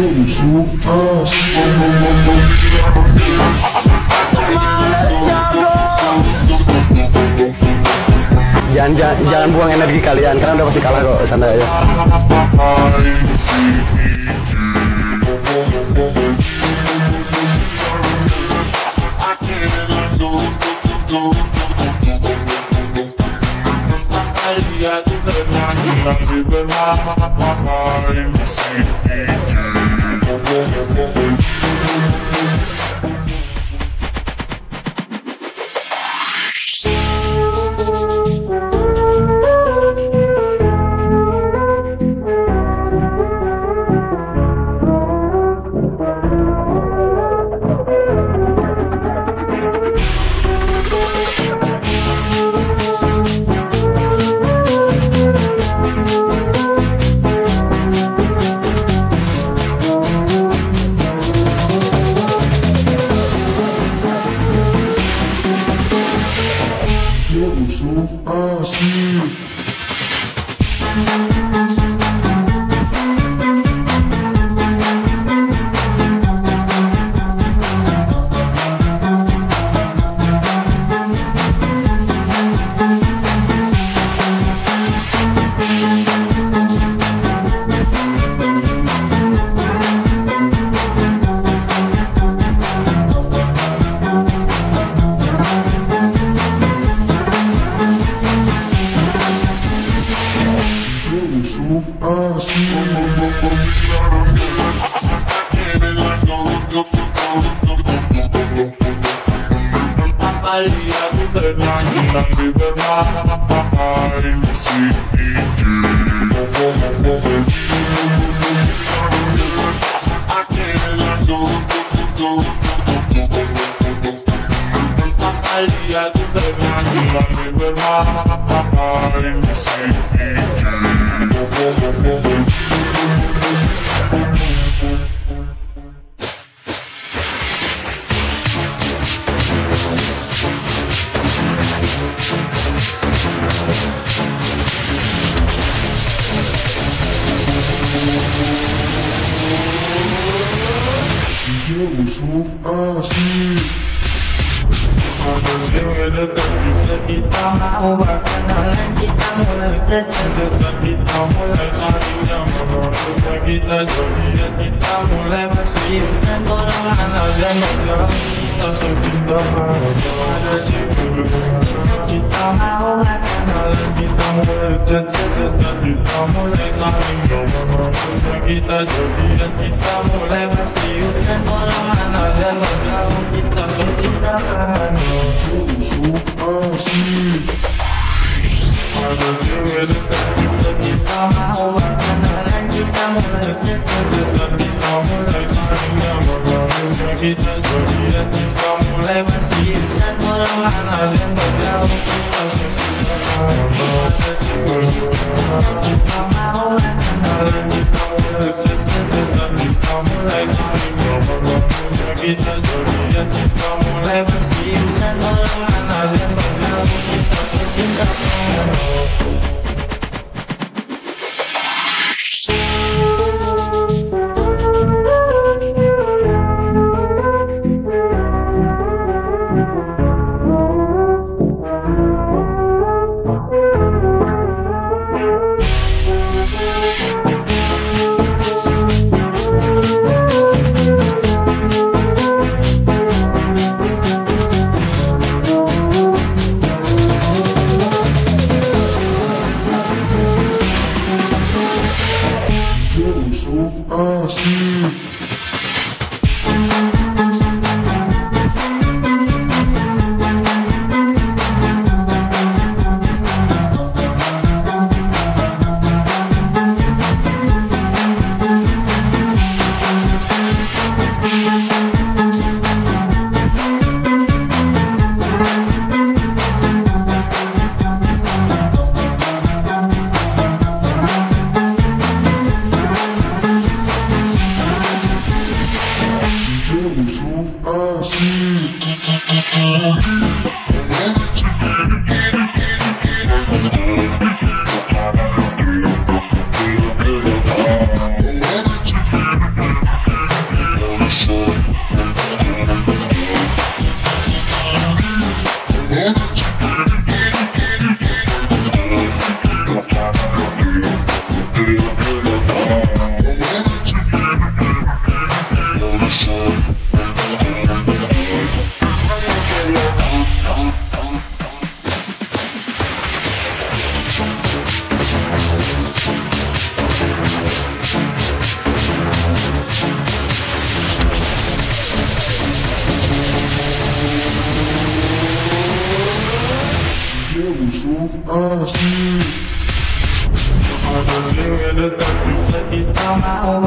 Jangan, jangan, jangan buang energi kalian, karena udah pasti kalah kok, santai aja. You. Aliado bernyanyi sambil bermain si Aliado bernyanyi sambil bermain si kita mau berkenalan kita mulai saling kita jadian kita mulai tolong anak dan kita secinta ada jiwa dekat kita mau berkenalan kita mulai kita mulai saling kita jadian kita mulai tolong anak dan kita jiwa kita berkenalan kita mulai dekat kita mulai Oh, Uh-oh. Uh-oh. Kita mau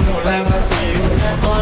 mulai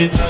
it.